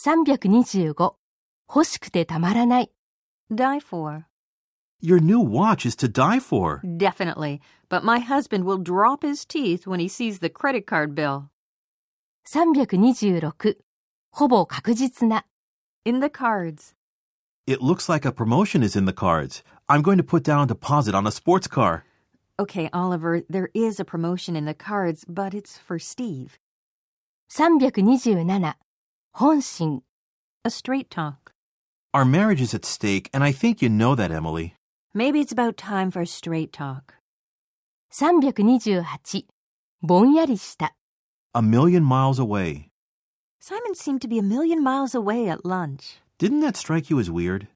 325欲しくてたまらない Die for. Your new watch is to die for. Definitely. But my husband will drop his teeth when he sees the credit card bill. 326ほぼ確実な In the cards. It looks like a promotion is in the cards. I'm going to put down a deposit on a sports car. Okay, Oliver, there is a promotion in the cards, but it's for Steve. 327 本心 A straight talk. Our marriage is at stake, and I think you know that, Emily. Maybe it's about time for a straight talk. 328ぼんやりした A million miles away. Simon seemed to be a million miles away at lunch. Didn't that strike you as weird?